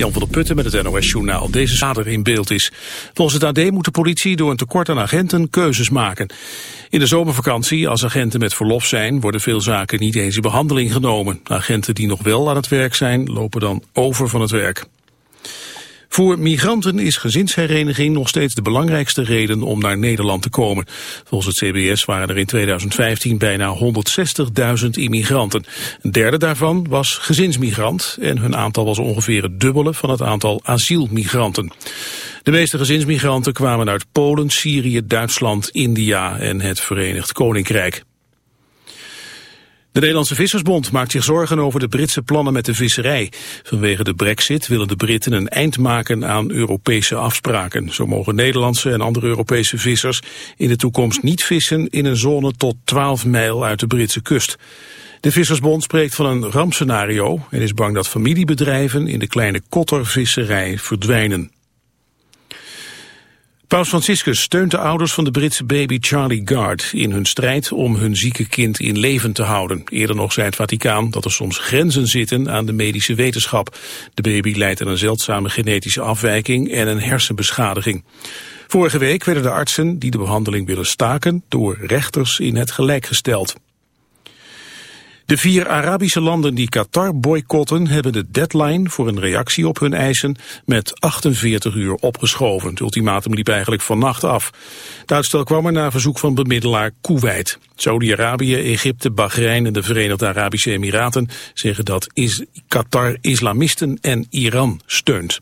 Jan van der Putten met het NOS-journaal. Deze zader in beeld is. Volgens het AD moet de politie door een tekort aan agenten keuzes maken. In de zomervakantie, als agenten met verlof zijn, worden veel zaken niet eens in behandeling genomen. Agenten die nog wel aan het werk zijn, lopen dan over van het werk. Voor migranten is gezinshereniging nog steeds de belangrijkste reden om naar Nederland te komen. Volgens het CBS waren er in 2015 bijna 160.000 immigranten. Een derde daarvan was gezinsmigrant en hun aantal was ongeveer het dubbele van het aantal asielmigranten. De meeste gezinsmigranten kwamen uit Polen, Syrië, Duitsland, India en het Verenigd Koninkrijk. De Nederlandse Vissersbond maakt zich zorgen over de Britse plannen met de visserij. Vanwege de brexit willen de Britten een eind maken aan Europese afspraken. Zo mogen Nederlandse en andere Europese vissers in de toekomst niet vissen in een zone tot 12 mijl uit de Britse kust. De Vissersbond spreekt van een rampscenario en is bang dat familiebedrijven in de kleine kottervisserij verdwijnen. Paus Franciscus steunt de ouders van de Britse baby Charlie Gard in hun strijd om hun zieke kind in leven te houden. Eerder nog zei het Vaticaan dat er soms grenzen zitten aan de medische wetenschap. De baby leidt aan een zeldzame genetische afwijking en een hersenbeschadiging. Vorige week werden de artsen die de behandeling willen staken door rechters in het gelijk gesteld. De vier Arabische landen die Qatar boycotten hebben de deadline voor een reactie op hun eisen met 48 uur opgeschoven. Het ultimatum liep eigenlijk vannacht af. Het kwam er na verzoek van bemiddelaar Kuwait. Saudi-Arabië, Egypte, Bahrein en de Verenigde Arabische Emiraten zeggen dat is Qatar islamisten en Iran steunt.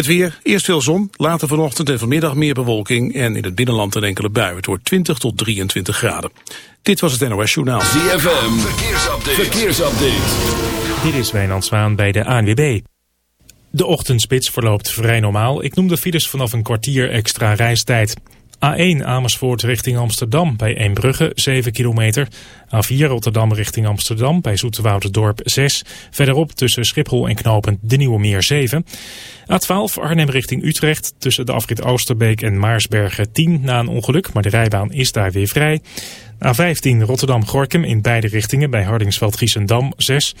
Het weer, eerst veel zon, later vanochtend en vanmiddag meer bewolking en in het binnenland een enkele bui. Het wordt 20 tot 23 graden. Dit was het NOS Journaal. ZFM, verkeersupdate. verkeersupdate. Dit is Wijnand Zwaan bij de ANWB. De ochtendspits verloopt vrij normaal. Ik noem de files vanaf een kwartier extra reistijd. A1 Amersfoort richting Amsterdam bij Eembrugge 7 kilometer. A4 Rotterdam richting Amsterdam bij Zoeterwouderdorp 6. Verderop tussen Schiphol en Knopen de Nieuwe Meer 7. A12 Arnhem richting Utrecht tussen de afrit Oosterbeek en Maarsbergen 10 na een ongeluk. Maar de rijbaan is daar weer vrij. A15 Rotterdam-Gorkum in beide richtingen bij Hardingsveld-Giessendam 6.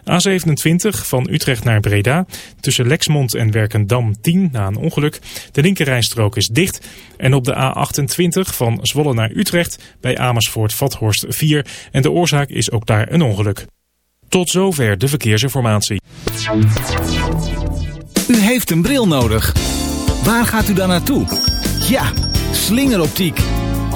A27 van Utrecht naar Breda tussen Lexmond en Werkendam 10 na een ongeluk. De linkerrijstrook is dicht. En op de A28 van Zwolle naar Utrecht bij Amersfoort-Vathorst 4. En de oorzaak is ook daar een ongeluk. Tot zover de verkeersinformatie. U heeft een bril nodig. Waar gaat u dan naartoe? Ja, slingeroptiek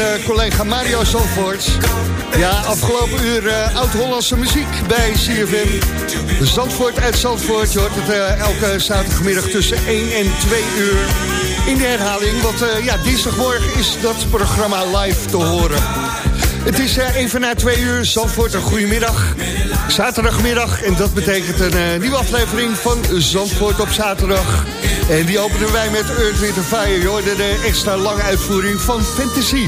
Uh, collega Mario Zandvoort. Ja, afgelopen uur uh, oud-Hollandse muziek bij CFM. Zandvoort uit Zandvoort. Je hoort het uh, elke zaterdagmiddag tussen 1 en 2 uur in de herhaling. Want ja, dinsdagmorgen is dat programma live te horen. Het is even na twee uur. Zandvoort, een goedemiddag. Zaterdagmiddag. En dat betekent een nieuwe aflevering van Zandvoort op zaterdag. En die openen wij met Earth, Wind Fire. Je de extra lange uitvoering van Fantasy.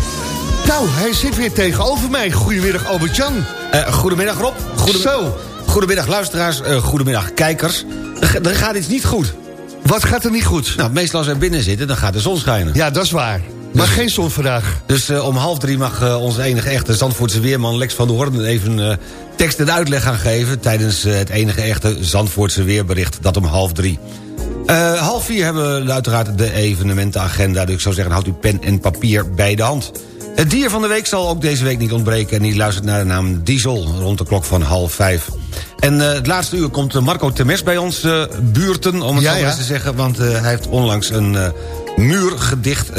Nou, hij zit weer tegenover mij. Goedemiddag, Albert-Jan. Uh, goedemiddag, Rob. Goedemiddag, Zo. Goedemiddag, luisteraars. Uh, goedemiddag, kijkers. Er, er, gaat iets niet goed. Wat gaat er niet goed? Nou, meestal als we binnen zitten, dan gaat de zon schijnen. Ja, dat is waar. Maar dus, geen zon vandaag. Dus uh, om half drie mag uh, onze enige echte Zandvoortse weerman Lex van der Hoorn even uh, tekst en uitleg gaan geven... tijdens het enige echte Zandvoortse weerbericht, dat om half drie. Uh, half vier hebben we uiteraard de evenementenagenda. Dus ik zou zeggen, houd uw pen en papier bij de hand. Het dier van de week zal ook deze week niet ontbreken... en die luistert naar de naam Diesel rond de klok van half vijf. En uh, het laatste uur komt Marco Temes bij ons uh, buurten, om het zo eens te zeggen... want hij heeft onlangs een muurgedicht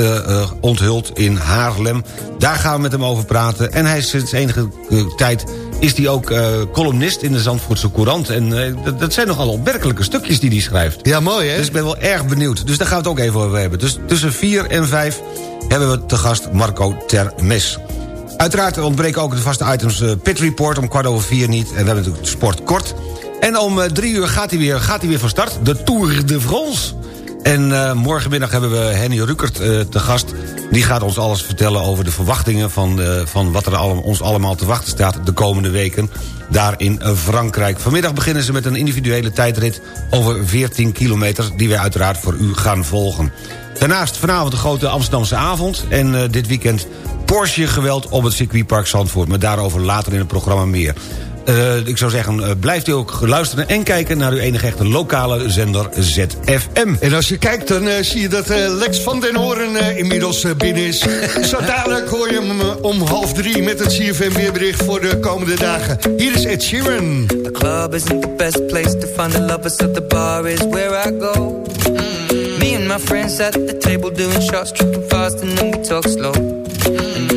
onthuld in Haarlem. Daar gaan we met hem over praten. En hij is sinds enige tijd is hij ook uh, columnist in de Zandvoortse Courant. En uh, dat zijn nogal opmerkelijke stukjes die hij schrijft. Ja, mooi hè? Dus ik ben wel erg benieuwd. Dus daar gaan we het ook even over hebben. Dus tussen 4 en 5 hebben we te gast Marco Termes. Uiteraard ontbreken ook de vaste items uh, Pit Report om kwart over vier niet. En we hebben natuurlijk sport kort. En om drie uur gaat hij, weer, gaat hij weer van start. De Tour de France. En uh, morgenmiddag hebben we Henny Rukert uh, te gast. Die gaat ons alles vertellen over de verwachtingen... van, uh, van wat er ons allemaal te wachten staat de komende weken... daar in Frankrijk. Vanmiddag beginnen ze met een individuele tijdrit... over 14 kilometer, die wij uiteraard voor u gaan volgen. Daarnaast vanavond de grote Amsterdamse avond... en dit weekend Porsche-geweld op het circuitpark Zandvoort. Maar daarover later in het programma meer. Uh, ik zou zeggen, uh, blijft u ook luisteren en kijken... naar uw enige echte lokale zender ZFM. En als je kijkt, dan uh, zie je dat Lex van den Hoorn inmiddels binnen is. Zo dadelijk hoor je hem om half drie... met het ZFM weerbericht voor de komende dagen. Hier is Ed Sheeran. The club isn't the best place to find the lovers... so the bar is where I go. Mm -hmm. Me and my friends at the table doing shots... tripping fast and then we talk slow.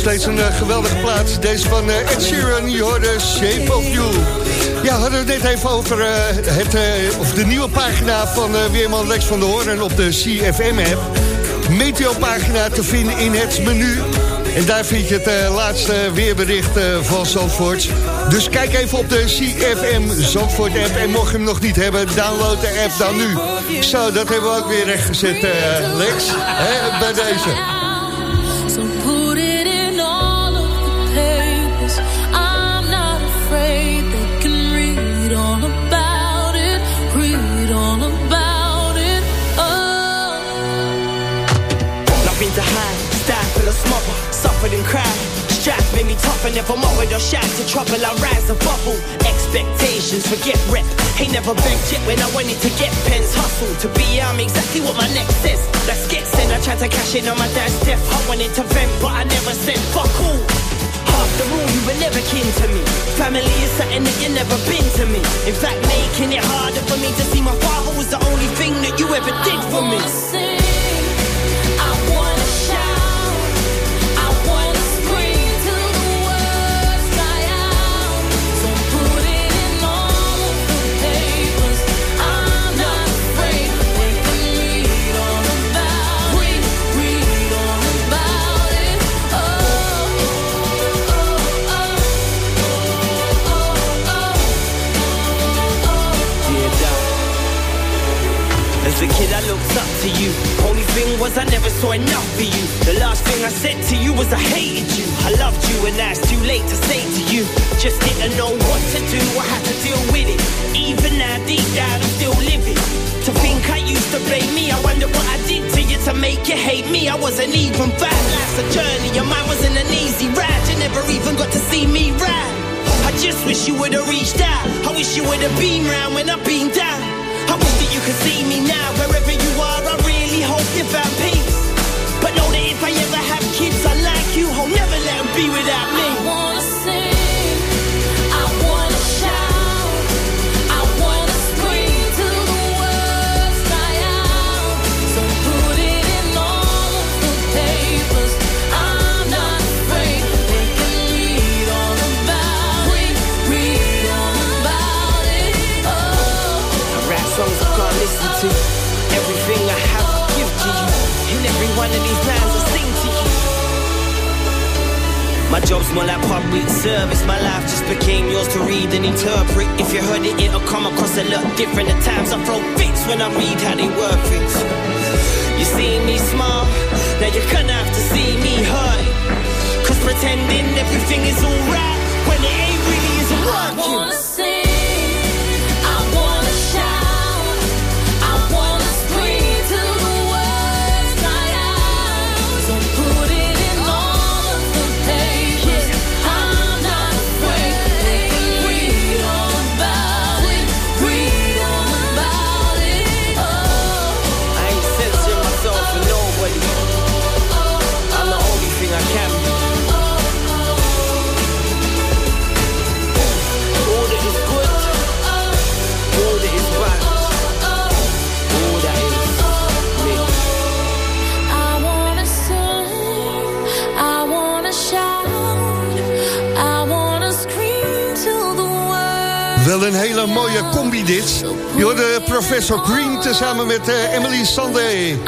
steeds een uh, geweldige plaats. Deze van uh, Ed Sheeran, je hoorde Shape of You. Ja, hadden we het even over uh, het, of de nieuwe pagina van Weerman Lex van der Hoorn op de CFM-app. Meteopagina te vinden in het menu. En daar vind je het laatste weerbericht van Zandvoort. Dus kijk even op de CFM Zandvoort-app. En mocht je hem nog niet hebben, download de app dan nu. Zo, dat hebben we ook weer rechtgezet, Lex. Bij deze. Cried. Strife made me tough and never mothered or shy to trouble. I rise and bubble. Expectations, forget rep. Ain't never begged yet when I wanted to get pens. Hustle to be, I'm exactly what my next is. Let's get sent. I tried to cash in on my dad's death. I wanted to vent, but I never said fuck all. After all, you were never kin to me. Family is something that you never been to me. In fact, making it harder for me to see my father was the only thing that you ever did for me. A kid, I looked up to you. Only thing was, I never saw enough for you. The last thing I said to you was I hated you. I loved you, and now it's too late to say to you. Just didn't know what to do. I had to deal with it. Even now, deep down, I'm still living. To think I used to blame me, I wonder what I did to you to make you hate me. I wasn't even bad. Life's a journey, and mine wasn't an easy ride. You never even got to see me ride. I just wish you would've reached out. I wish you would've been round when I've been down. I wish that you could see me now, wherever you are. I really hope you found peace. But know that if I ever have kids, I like you. I'll never be without me. I wanna. Interpret. If you heard it, it'll come across a lot different. At times I throw fits when I read how they work things. You see me smile, now you're gonna have to see me hurt. Cause pretending everything is alright when it ain't really isn't I working. wanna sing, Wel een hele mooie combi dit. Je hoorde Professor Green tezamen met eh, Emily Sunday.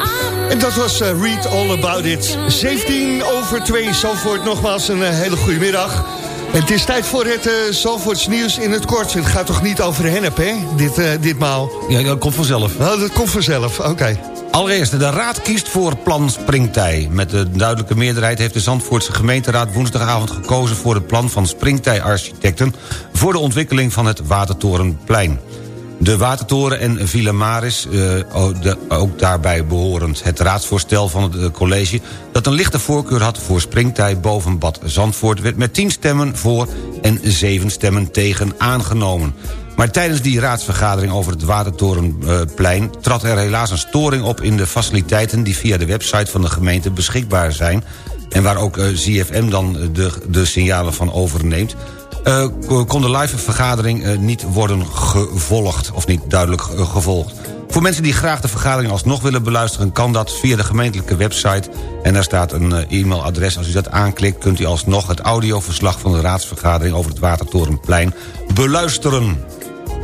En dat was eh, Read All About It. 17 over 2 Zalvoort. Nogmaals een eh, hele goede middag. Het is tijd voor het uh, Zalvoorts nieuws in het kort. Het gaat toch niet over hennep, hè? Dit, ditmaal. Ja, dat komt vanzelf. Nou, dat komt vanzelf. Oké. Allereerst, de Raad kiest voor plan Springtij. Met de duidelijke meerderheid heeft de Zandvoortse gemeenteraad woensdagavond gekozen voor het plan van Springtij-architecten voor de ontwikkeling van het Watertorenplein. De Watertoren en Villa Maris, eh, ook daarbij behorend. Het raadsvoorstel van het eh, college dat een lichte voorkeur had voor Springtij boven Bad Zandvoort... werd met 10 stemmen voor en 7 stemmen tegen aangenomen. Maar tijdens die raadsvergadering over het Watertorenplein... trad er helaas een storing op in de faciliteiten... die via de website van de gemeente beschikbaar zijn... en waar ook eh, ZFM dan de, de signalen van overneemt... eh, kon de live vergadering eh, niet worden gevolgd... of niet duidelijk eh, gevolgd. Voor mensen die graag de vergadering alsnog willen beluisteren... kan dat via de gemeentelijke website. En daar staat een e-mailadres. Als u dat aanklikt kunt u alsnog het audioverslag... van de raadsvergadering over het Watertorenplein beluisteren.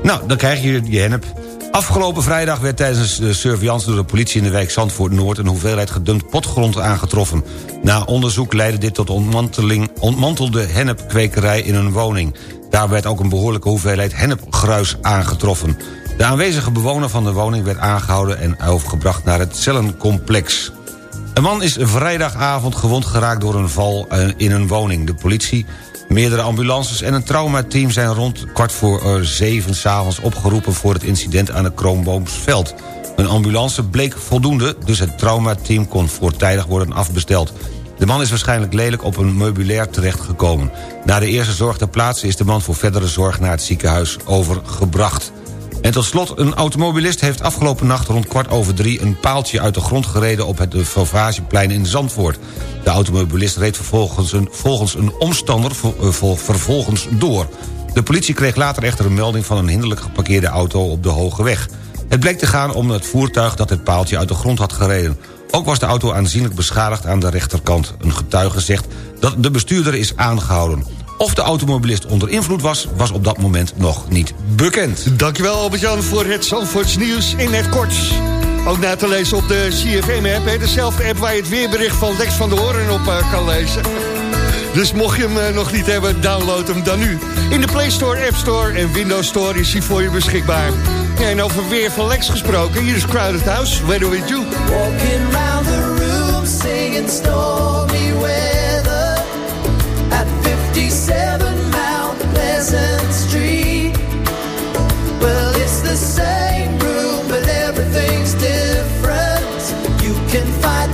Nou, dan krijg je je hennep. Afgelopen vrijdag werd tijdens de surveillance door de politie in de wijk Zandvoort-Noord... een hoeveelheid gedumpt potgrond aangetroffen. Na onderzoek leidde dit tot ontmanteling, ontmantelde hennepkwekerij in een woning. Daar werd ook een behoorlijke hoeveelheid hennepgruis aangetroffen. De aanwezige bewoner van de woning werd aangehouden... en overgebracht naar het cellencomplex. Een man is vrijdagavond gewond geraakt door een val eh, in een woning. De politie, meerdere ambulances en een traumateam... zijn rond kwart voor eh, zeven s'avonds opgeroepen... voor het incident aan het Kroonboomsveld. Een ambulance bleek voldoende, dus het traumateam kon voortijdig worden afbesteld. De man is waarschijnlijk lelijk op een meubilair terechtgekomen. Na de eerste zorg ter plaatse is de man voor verdere zorg... naar het ziekenhuis overgebracht. En tot slot, een automobilist heeft afgelopen nacht rond kwart over drie... een paaltje uit de grond gereden op het Fauvageplein in Zandvoort. De automobilist reed vervolgens een, volgens een omstander eh, vol- vervolgens door. De politie kreeg later echter een melding van een hinderlijk geparkeerde auto op de Hoge Weg. Het bleek te gaan om het voertuig dat het paaltje uit de grond had gereden. Ook was de auto aanzienlijk beschadigd aan de rechterkant. Een getuige zegt dat de bestuurder is aangehouden. Of de automobilist onder invloed was, was op dat moment nog niet bekend. Dankjewel Albert-Jan voor het Zandvoorts nieuws in het kort. Ook na te lezen op de CFM-app. hè, Dezelfde app waar je het weerbericht van Lex van der Hoorn op eh, kan lezen. Dus mocht je hem eh, nog niet hebben, download hem dan nu. In de Play Store, App Store en Windows Store is hij voor je beschikbaar. Ja, en over weer van Lex gesproken, hier is Crowded House, Where With You. Walking round the room singing stormy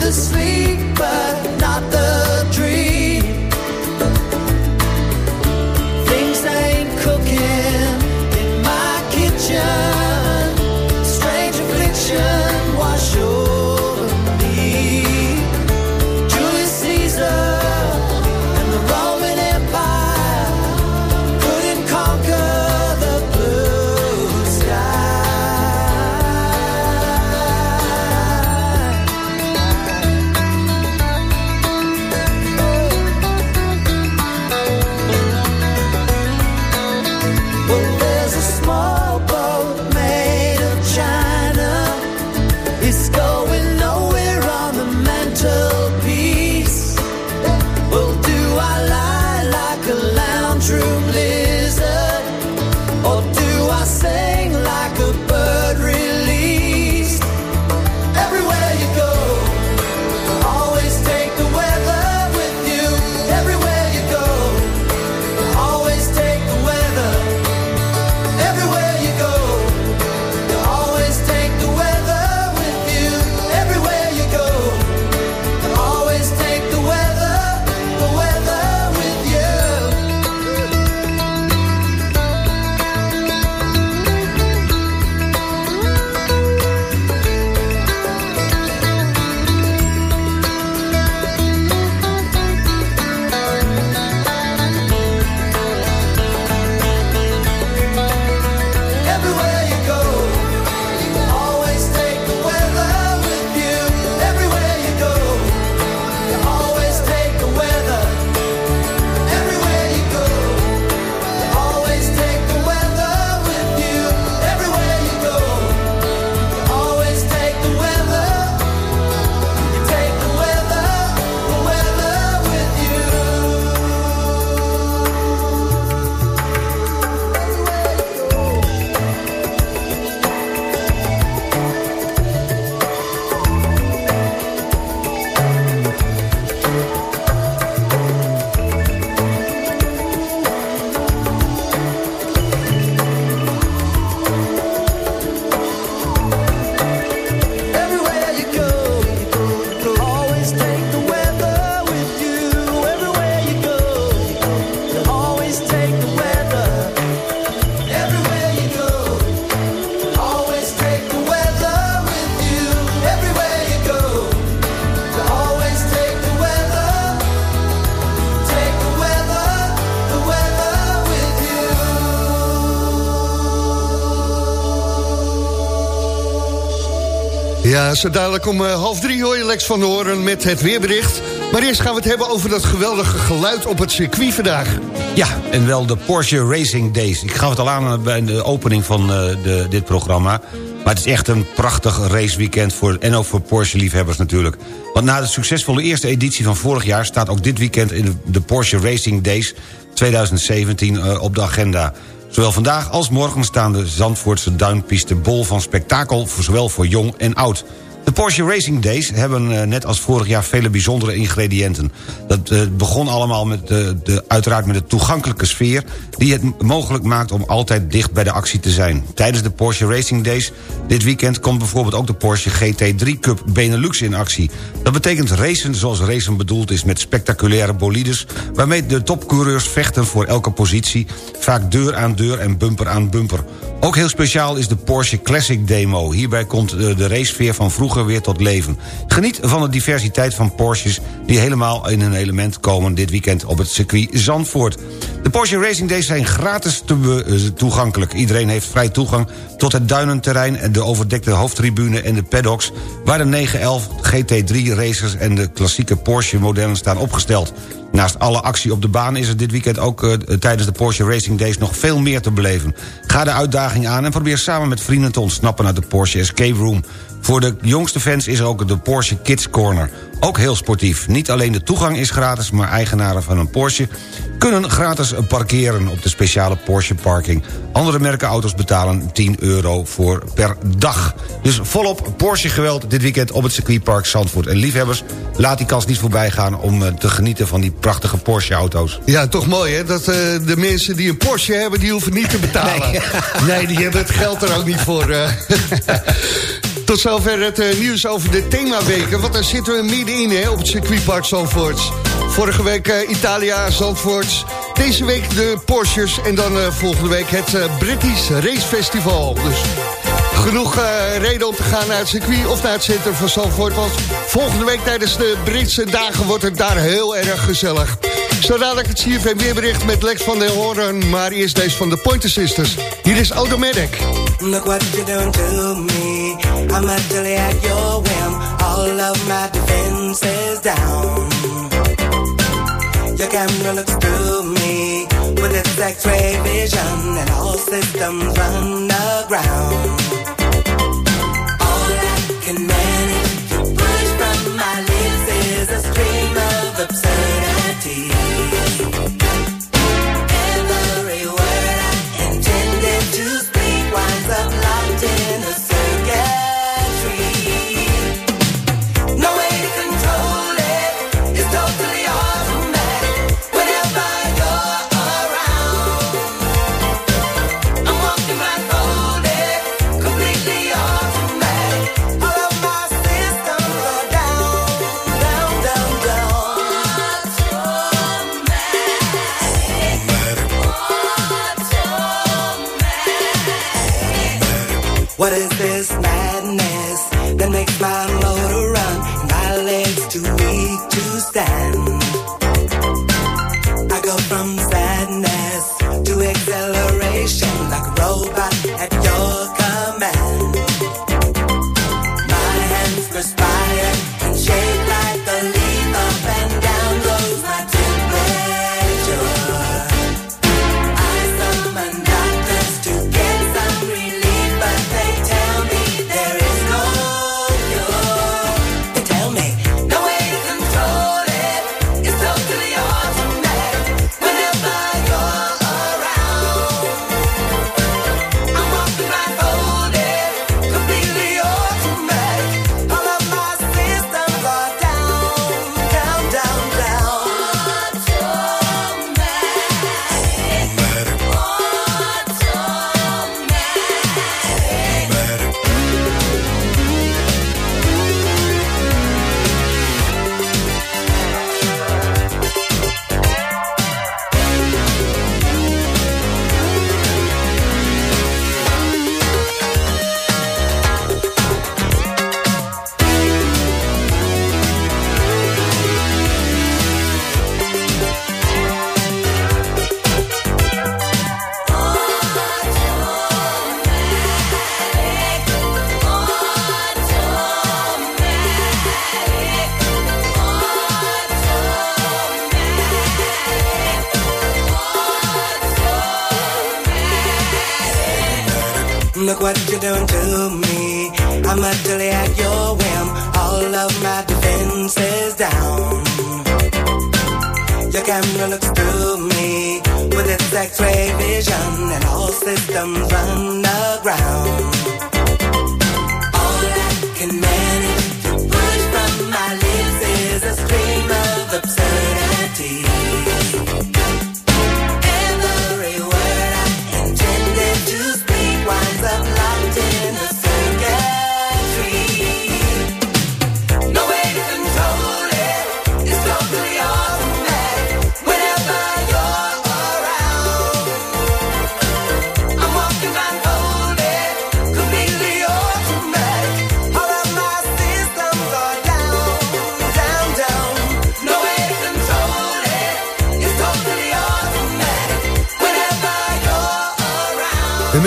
the sleep, but not the Ja, zo dadelijk om eh, half drie hoor je Lex van de Hoorn met het weerbericht. Maar eerst gaan we het hebben over dat geweldige geluid op het circuit vandaag. Ja, en wel de Porsche Racing Days. Ik gaf het al aan bij de opening van eh, de, dit programma. Maar het is echt een prachtig raceweekend voor, en ook voor Porsche-liefhebbers natuurlijk. Want na de succesvolle eerste editie van vorig jaar... staat ook dit weekend in de, Porsche Racing Days 2017 eh, op de agenda. Zowel vandaag als morgen staan de Zandvoortse duinpiste bol van spektakel... voor zowel voor jong en oud. De Porsche Racing Days hebben eh, net als vorig jaar vele bijzondere ingrediënten. Dat eh, begon allemaal met de, de, uiteraard met de toegankelijke sfeer... die het mogelijk maakt om altijd dicht bij de actie te zijn. Tijdens de Porsche Racing Days dit weekend komt bijvoorbeeld ook de Porsche GT3 Cup Benelux in actie. Dat betekent racen zoals racen bedoeld is met spectaculaire bolides... waarmee de topcoureurs vechten voor elke positie... vaak deur aan deur en bumper aan bumper. Ook heel speciaal is de Porsche Classic Demo. Hierbij komt de, de racesfeer van vroeger weer tot leven. Geniet van de diversiteit van Porsches die helemaal in hun element komen... dit weekend op het circuit Zandvoort. De Porsche Racing Days zijn gratis eh, toegankelijk. Iedereen heeft vrij toegang tot het duinenterrein... de overdekte hoofdtribune en de paddocks... waar de 911 GT3 racers en de klassieke Porsche-modellen staan opgesteld. Naast alle actie op de baan is er dit weekend ook uh, tijdens de Porsche Racing Days nog veel meer te beleven. Ga de uitdaging aan en probeer samen met vrienden te ontsnappen uit de Porsche Escape Room. Voor de jongste fans is ook de Porsche Kids Corner. Ook heel sportief. Niet alleen de toegang is gratis, maar eigenaren van een Porsche... kunnen gratis parkeren op de speciale Porsche parking. Andere merkenauto's betalen 10 euro voor per dag. Dus volop Porsche geweld dit weekend op het circuitpark Zandvoort. En liefhebbers, laat die kans niet voorbij gaan... om eh, te genieten van die prachtige Porsche-auto's. Ja, toch mooi hè, dat uh, de mensen die een Porsche hebben... die hoeven niet te betalen. Nee, nee die hebben het geld er ook niet voor. Uh. Tot zover het uh, nieuws over de themaweken. Want daar zitten we middenin hè, op het circuitpark Zandvoort. Vorige week uh, Italia, Zandvoort. Deze week de Porsches. En dan uh, volgende week het British Race Festival. Dus genoeg reden om te gaan naar het circuit of naar het centrum van Zandvoort. Want volgende week tijdens de Britse dagen wordt het daar heel erg gezellig. Zo dadelijk het CFM weerbericht met Lex van der Hoorn. Maar eerst deze van de Pointer Sisters. Hier is Automatic. Look what me. I'm actually at your whim. All of my defenses down. Your camera looks through me with its X-ray vision, and all systems run aground. All I can manage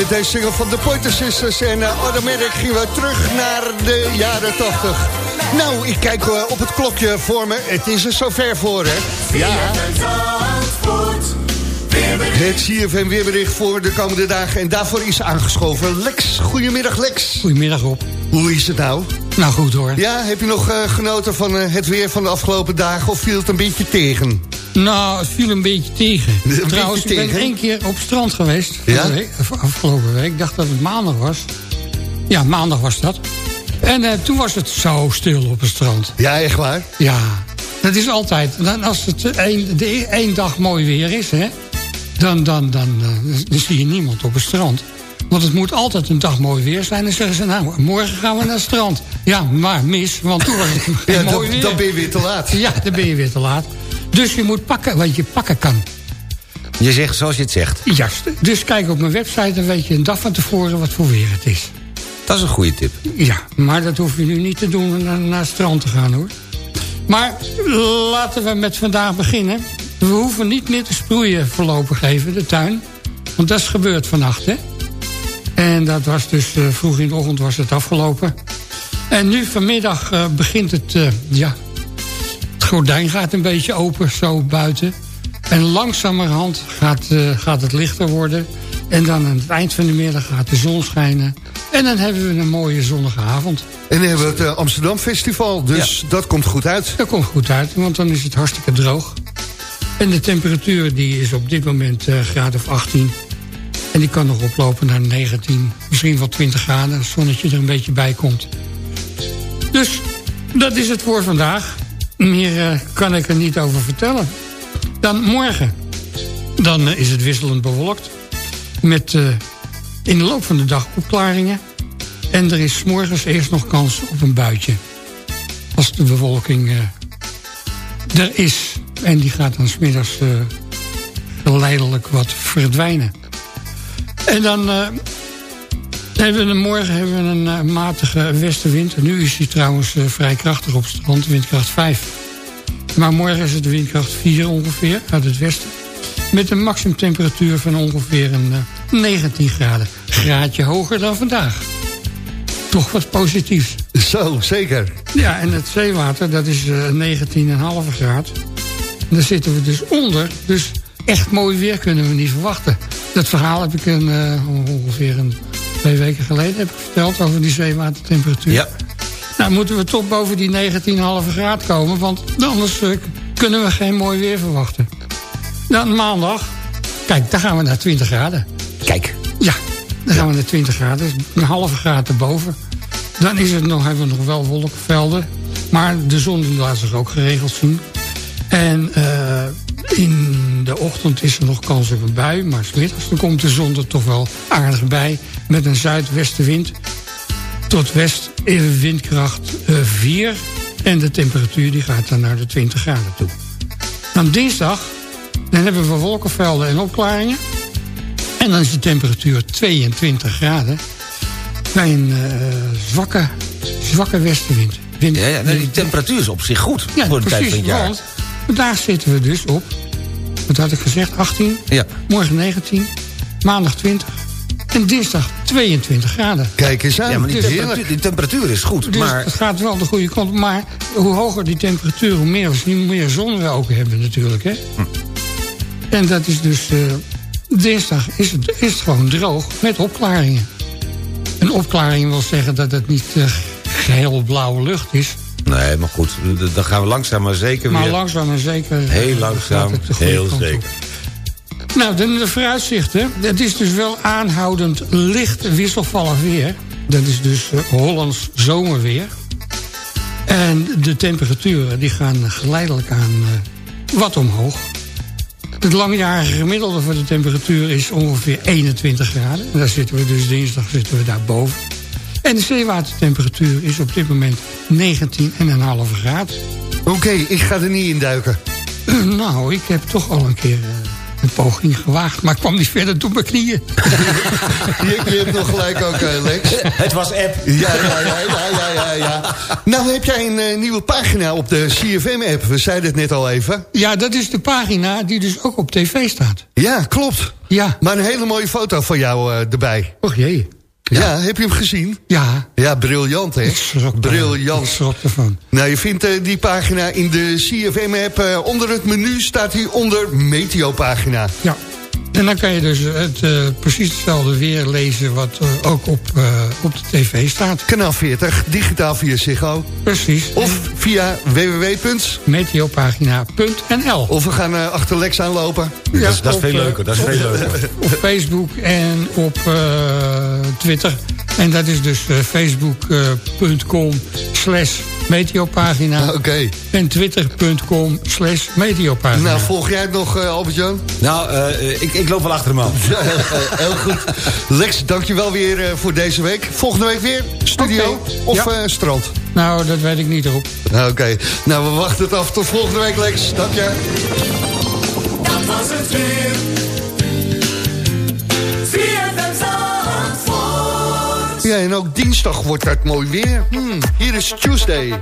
met deze single van de Pointer Sisters en uh, Automatic gingen we terug naar de jaren 80. Nou, ik kijk eh, op het klokje voor me. Het is er zover voor, hè? Ja. Het CFM weerbericht voor de komende dagen. En daarvoor is aangeschoven Lex. Goedemiddag, Lex. Goedemiddag, Rob. Hoe is het nou? Nou, goed hoor. Ja, heb je nog eh, genoten van eh, het weer van de afgelopen dagen... of viel het een beetje tegen? Nou, het viel een beetje tegen. Een Trouwens, beetje ik ben tegen? één keer op het strand geweest. Ja? week- af- afgelopen week. Ik dacht dat het maandag was. Ja, maandag was dat. En eh, toen was het zo stil op het strand. Ja, echt waar? Ja, dat is altijd. Dan als het één, de e- één dag mooi weer is, hè, dan, dan, dan, eh, dan zie je niemand op het strand. Want het moet altijd een dag mooi weer zijn. Dan zeggen ze, nou, morgen gaan we naar het strand. Ja, maar mis, want toen was het Ja, mooi dan, weer. dan ben je weer te laat. Ja, dan ben je weer te laat. Dus je moet pakken wat je pakken kan. Je zegt zoals je het zegt. Juist. Dus kijk op mijn website, dan weet je een dag van tevoren wat voor weer het is. Dat is een goede tip. Ja, maar dat hoef je nu niet te doen om naar, naar het strand te gaan hoor. Maar laten we met vandaag beginnen. We hoeven niet meer te sproeien voorlopig even, de tuin. Want dat is gebeurd vannacht, hè. En dat was dus eh, vroeg in de ochtend was het afgelopen. En nu vanmiddag eh, begint het, eh, ja... Het gordijn gaat een beetje open, zo buiten. En langzamerhand gaat, eh, gaat het lichter worden. En dan aan het eind van de middag gaat de zon schijnen. En dan hebben we een mooie zonnige avond. En dan hebben we het eh, Amsterdam Festival, dus dat komt goed uit. Dat komt goed uit, want dan is het hartstikke droog. En de temperatuur die is op dit moment eh graad of 18. En die kan nog oplopen naar 19, misschien wel 20 graden... als het zonnetje er een beetje bij komt. Dus dat is het voor vandaag. Meer eh, kan ik er niet over vertellen. Dan morgen. Dan eh, is het wisselend bewolkt. Met eh, in de loop van de dag opklaringen. En er is morgens eerst nog kans op een buitje. Als de bewolking er is. En die gaat dan smiddags geleidelijk wat verdwijnen. En dan hebben we morgen hebben we een eh, matige westenwind. En nu is die trouwens eh, vrij krachtig op het strand, windkracht 5. Maar morgen is het windkracht 4 ongeveer uit het westen. Met een maximumtemperatuur van ongeveer een eh, 19 graden. Graadje hoger dan vandaag. Toch wat positiefs. Zo, zeker. Ja, en het zeewater, dat is eh 19,5 graad. En daar zitten we dus onder. Dus echt mooi weer kunnen we niet verwachten. Dat verhaal heb ik een, eh, ongeveer een, twee weken geleden heb ik verteld... over die zeewatertemperatuur. Ja. Nou, moeten we toch boven die 19,5 graad komen... want anders eh, kunnen we geen mooi weer verwachten. Dan maandag, kijk, daar gaan we naar 20 graden. Kijk. Ja, dan gaan we naar 20 graden. Dus een halve graad erboven. Dan is het nog, hebben we nog wel wolkenvelden. Maar de zon die laat zich ook geregeld zien. En eh, in de ochtend is er nog kans op een bui. Maar smiddags dan komt de zon er toch wel aardig bij. Met een zuidwestenwind tot west in windkracht eh, 4. En de temperatuur die gaat dan naar de 20 graden toe. Dan dinsdag, dan hebben we wolkenvelden en opklaringen. En dan is de temperatuur 22 graden. Bij een eh, zwakke, zwakke westenwind. Wind, Ja, ja, die temperatuur is op zich goed ja, voor de tijd van het jaar. vandaag zitten we dus op, wat had ik gezegd, 18, Ja. morgen 19, maandag 20 en dinsdag 22 graden. Kijk eens aan. ja, maar die Dus- temperatuur, die temperatuur is goed. Dus maar het gaat wel de goede kant op. Maar hoe hoger die temperatuur, hoe meer, hoe meer zon we ook hebben natuurlijk. Hè? Hm. En dat is dus... eh, dinsdag is het, is het gewoon droog met opklaringen. Een opklaring wil zeggen dat het niet eh, geheel blauwe lucht is. Nee, maar goed, dan gaan we langzaam maar zeker Maar weer... langzaam en zeker... eh, Heel langzaam, heel op. zeker. Nou, dan de vooruitzichten. Het is dus wel aanhoudend licht wisselvallig weer. Dat is dus eh, Hollands zomerweer. En de temperaturen die gaan geleidelijk aan eh, wat omhoog. Het langjarige gemiddelde voor de temperatuur is ongeveer 21 graden. En daar zitten we dus dinsdag zitten we daar boven. En de zeewatertemperatuur is op dit moment 19,5 graden. Oké, ik ga er niet in duiken. Nou, ik heb toch al een keer eh, een poging gewaagd... maar ik kwam niet verder door mijn knieën. Je, je hebt nog gelijk ook, eh, Lex. Het was app. Ja, ja, ja, ja, ja, ja, ja. Nou heb jij een eh, nieuwe pagina op de CFM-app. We zeiden het net al even. Ja, dat is de pagina die dus ook op tv staat. Ja, klopt. Ja. Maar een hele mooie foto van jou erbij. Och jee. Ja. heb je hem gezien? Ja. Ja, briljant, hè? Briljant. Ik schrok ervan. Nou, je vindt eh, die pagina in de CFM-app. eh, onder het menu staat hij onder Meteo-pagina. Ja. En dan kan je dus het, eh, precies hetzelfde weer lezen... wat eh, ook op, eh, op de tv staat. Kanaal 40, digitaal via Ziggo. Precies. Of via www. Meteopagina.nl Of we gaan eh, achter Lex aanlopen. Ja, dat is, dat is op, veel leuker, dat is veel leuker. op Facebook en op eh, Twitter. En dat is dus eh, facebook.com slash meteopagina. Oké. En twitter.com slash meteopagina. Nou, volg jij het nog, eh, Albert-Jan? Nou, eh, ik, ik loop wel achter hem aan. Ja, heel, goed. Lex, dankjewel weer eh, voor deze week. Volgende week weer studio of Ja. eh, strand? Nou, dat weet ik niet erop. Oké, nou we wachten het af. Tot volgende week, Lex. Dank je. Dat was het weer. Ja, en ook dinsdag wordt het mooi weer. Hmm, hier is Tuesday.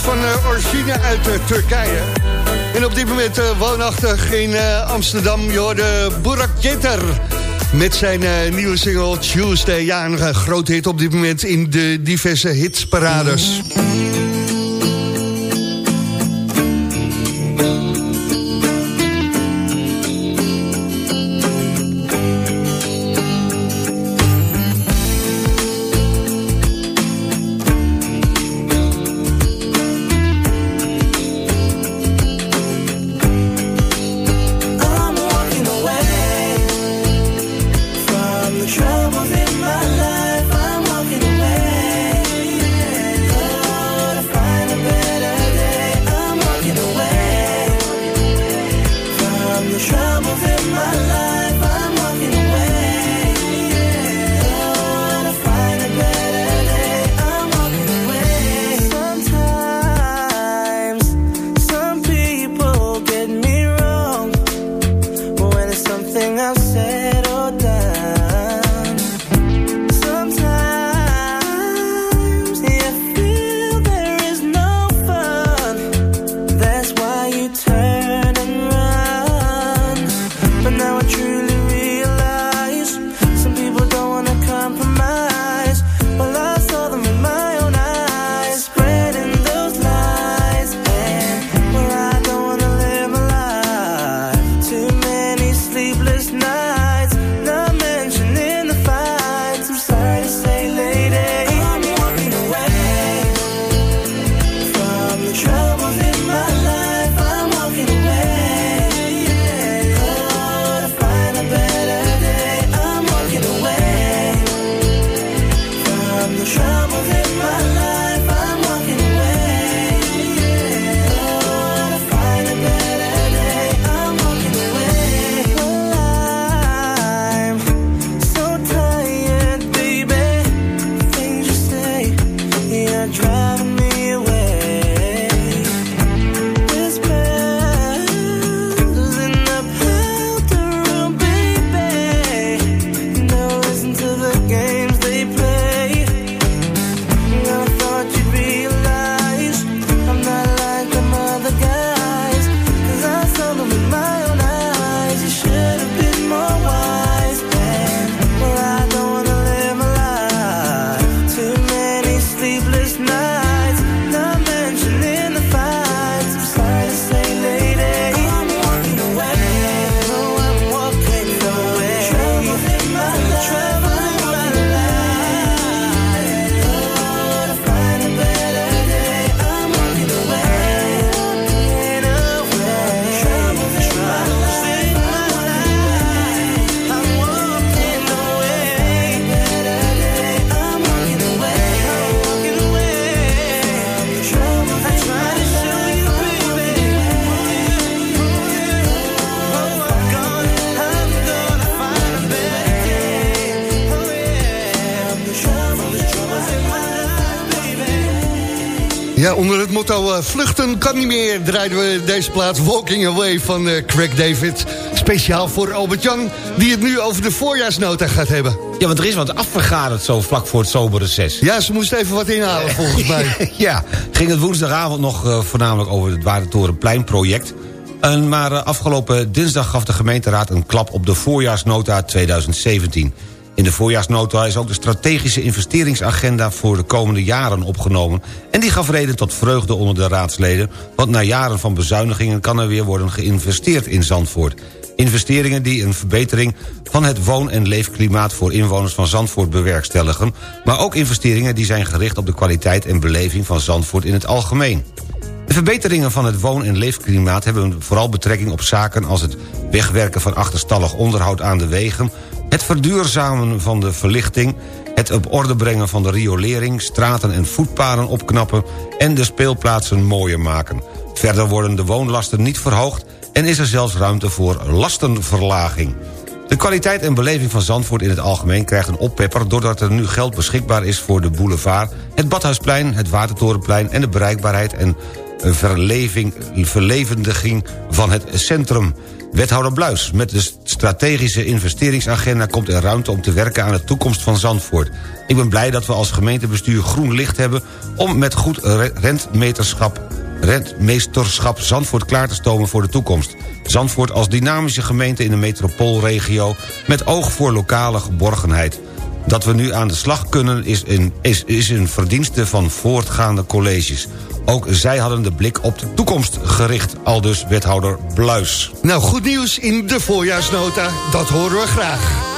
Van eh, origine uit eh, Turkije. En op dit moment eh, woonachtig in Amsterdam... je hoorde Burak Jeter met zijn nieuwe single Tuesday. Ja, een eh, grote hit op dit moment in de diverse hitsparades. Ja, onder het motto eh, vluchten kan niet meer... draaiden we deze plaats Walking Away van eh, Craig David. Speciaal voor Albert-Jan, die het nu over de voorjaarsnota gaat hebben. Ja, want er is wat afvergaderd zo vlak voor het zomerreces. Ja, ze moest even wat inhalen volgens mij. ja, ging het woensdagavond nog eh, voornamelijk over het Watertorenpleinproject. En maar afgelopen dinsdag gaf de gemeenteraad een klap op de voorjaarsnota 2017. In de voorjaarsnota is ook de strategische investeringsagenda voor de komende jaren opgenomen. En die gaf reden tot vreugde onder de raadsleden... want na jaren van bezuinigingen kan er weer worden geïnvesteerd in Zandvoort. Investeringen die een verbetering van het woon- en leefklimaat... voor inwoners van Zandvoort bewerkstelligen... maar ook investeringen die zijn gericht op de kwaliteit en beleving van Zandvoort in het algemeen. De verbeteringen van het woon- en leefklimaat hebben vooral betrekking op zaken als het wegwerken van achterstallig onderhoud aan de wegen, het verduurzamen van de verlichting, het op orde brengen van de riolering, straten en voetpaden opknappen en de speelplaatsen mooier maken. Verder worden de woonlasten niet verhoogd en is er zelfs ruimte voor lastenverlaging. De kwaliteit en beleving van Zandvoort in het algemeen krijgt een oppepper... doordat er nu geld beschikbaar is voor de boulevard... het Badhuisplein, het Watertorenplein en de bereikbaarheid... en verleving, verlevendiging van het centrum. Wethouder Bluis, met de strategische investeringsagenda... komt er ruimte om te werken aan de toekomst van Zandvoort. Ik ben blij dat we als gemeentebestuur groen licht hebben... om met goed re- rentmeterschap, rentmeesterschap Zandvoort klaar te stomen voor de toekomst. Zandvoort als dynamische gemeente in de metropoolregio... met oog voor lokale geborgenheid. Dat we nu aan de slag kunnen is een, is, is een verdienste van voortgaande colleges. Ook zij hadden de blik op de toekomst gericht, aldus wethouder Bluis. Nou, goed nieuws in de voorjaarsnota. Dat horen we graag.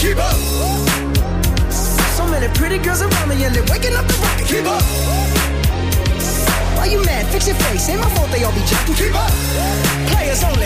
Keep up. So many pretty girls around me and they're waking up the rocket. Keep up. Why you mad? Fix your face. Ain't my fault they all be jacking. Keep up. Players only.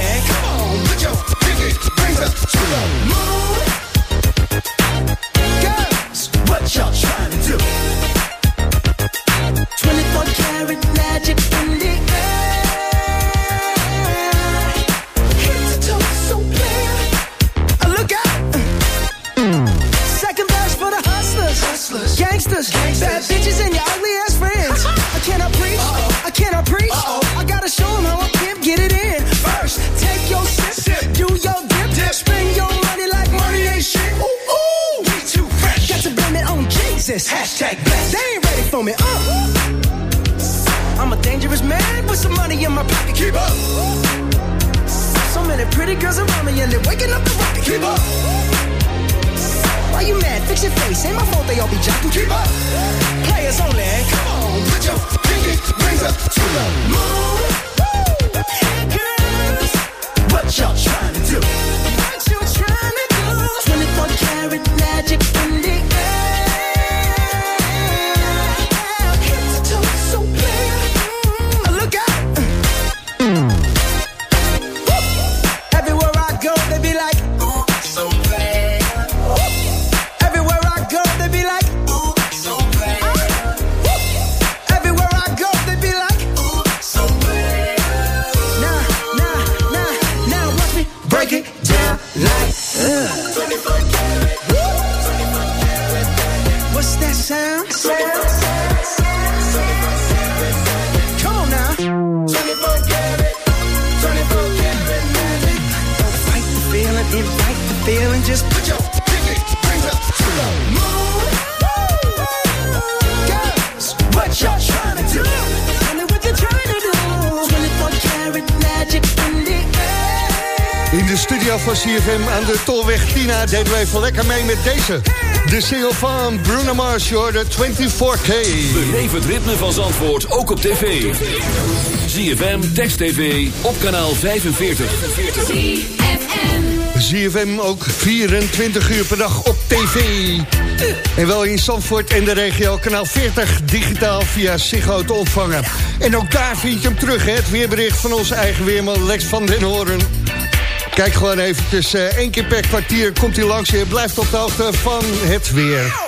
Studio van CFM aan de Tolweg Tina deden we even lekker mee met deze. De single van Bruno Mars, de 24K. Beleef het ritme van Zandvoort ook op tv. ZFM, Text TV, op kanaal 45. ZFM ook 24 uur per dag op tv. En wel in Zandvoort en de regio, kanaal 40, digitaal via Ziggo te ontvangen. En ook daar vind je hem terug, hè? het weerbericht van onze eigen weerman Lex van den Hoorn. Kijk gewoon eventjes, eh, één keer per kwartier komt hij langs. Je blijft op de hoogte van het weer.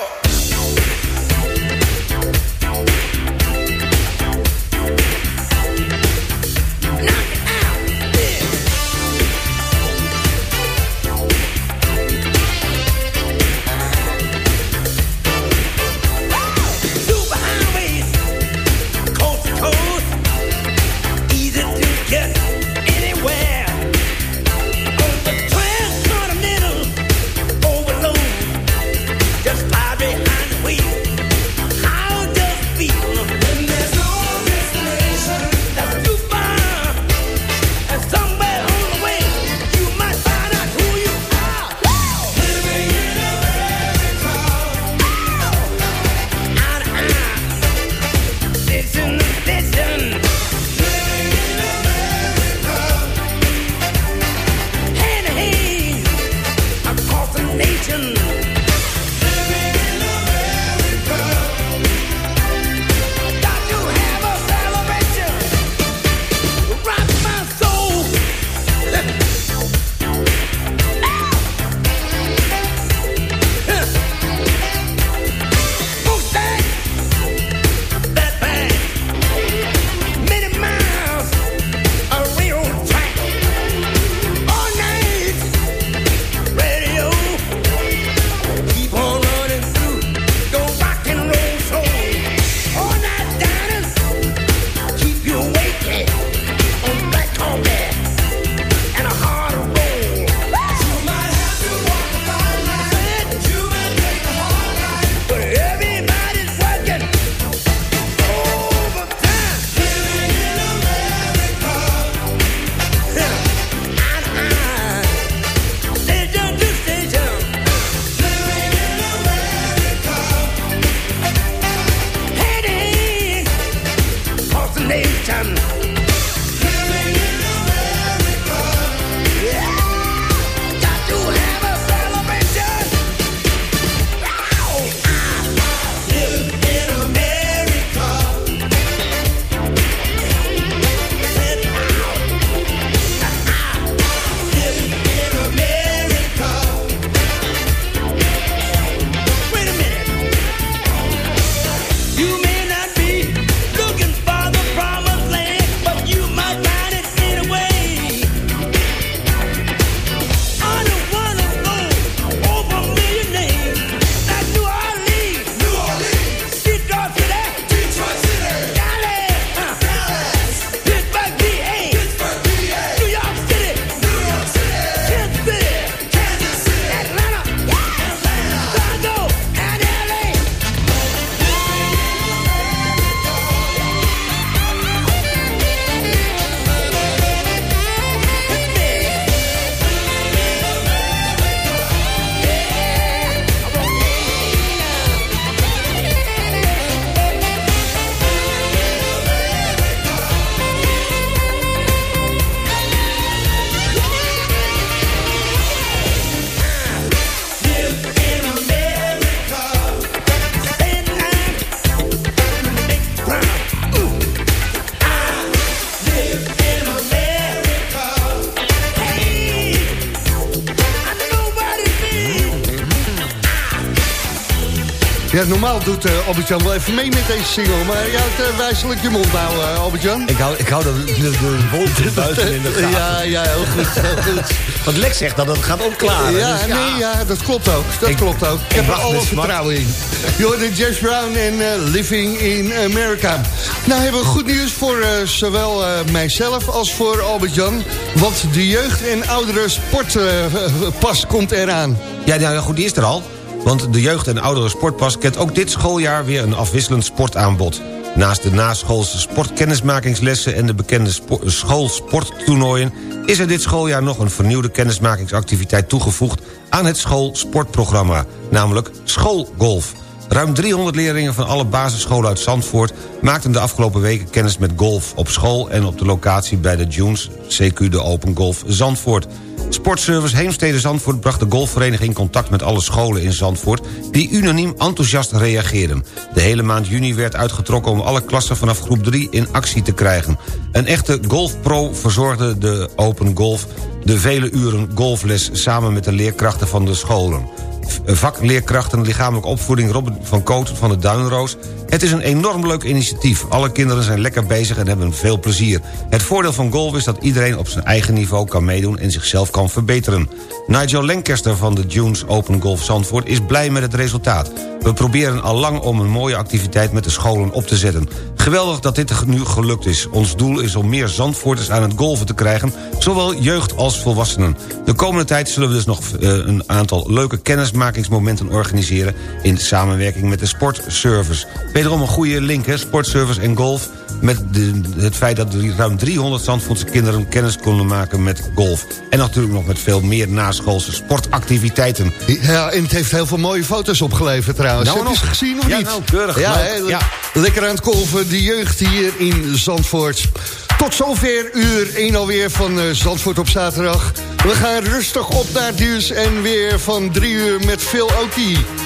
Doet eh, Albert-Jan wel even mee met deze single. Maar ja, het uh, wijselijk je mond nou, eh, Albert-Jan. Ik hou, ik hou de, de, de buiten in de gaten. Ja, ja, heel goed. Heel goed. Want Lex zegt dat het gaat ook klaar. Ja, dus nee, ja, dat klopt ook. Dat Ik- klopt ook. Ik, heb er alle vertrouwen in. Je hoorde Jess Brown en eh, Living in America. Nou hebben we goed nieuws voor eh, zowel eh, mijzelf als voor Albert-Jan. Want de jeugd- en oudere sportpas komt eraan. Ja, nou ja, goed, die is er al. Want de jeugd- en oudere sportpas kent ook dit schooljaar weer een afwisselend sportaanbod. Naast de naschoolse sportkennismakingslessen en de bekende spo- schoolsporttoernooien... is er dit schooljaar nog een vernieuwde kennismakingsactiviteit toegevoegd aan het schoolsportprogramma, namelijk schoolgolf. Ruim 300 leerlingen van alle basisscholen uit Zandvoort... maakten de afgelopen weken kennis met golf op school... en op de locatie bij de Dunes, CQ de Open Golf Zandvoort. Sportservice Heemstede Zandvoort bracht de golfvereniging in contact met alle scholen in Zandvoort... die unaniem enthousiast reageerden. De hele maand juni werd uitgetrokken om alle klassen vanaf groep 3 in actie te krijgen. Een echte golfpro verzorgde de Open Golf de vele uren golfles... samen met de leerkrachten van de scholen vakleerkrachten lichamelijke opvoeding Robin van Kooten van de Duinroos. Het is een enorm leuk initiatief. Alle kinderen zijn lekker bezig en hebben veel plezier. Het voordeel van golf is dat iedereen op zijn eigen niveau kan meedoen... en zichzelf kan verbeteren. Nigel Lancaster van de Dunes Open Golf Zandvoort is blij met het resultaat. We proberen al lang om een mooie activiteit met de scholen op te zetten. Geweldig dat dit nu gelukt is. Ons doel is om meer Zandvoorters aan het golven te krijgen... zowel jeugd als volwassenen. De komende tijd zullen we dus nog eh, een aantal leuke kennismakingsmomenten organiseren... in samenwerking met de Sportservice. Wederom een goede link, hè? Sportservice en golf met het feit dat ruim 300 Zandvoortse kinderen kennis konden maken met golf. En natuurlijk nog met veel meer naschoolse sportactiviteiten. Ja, en het heeft heel veel mooie foto's opgeleverd trouwens. Nou, Heb nog. je gezien of ja, niet? Nou, keurig. Ja, ja, Lekker aan het golven, de jeugd hier in Zandvoort. Tot zover uur 1 alweer van eh, Zandvoort op zaterdag. We gaan rustig op naar het en weer van 3 uur met veel OT.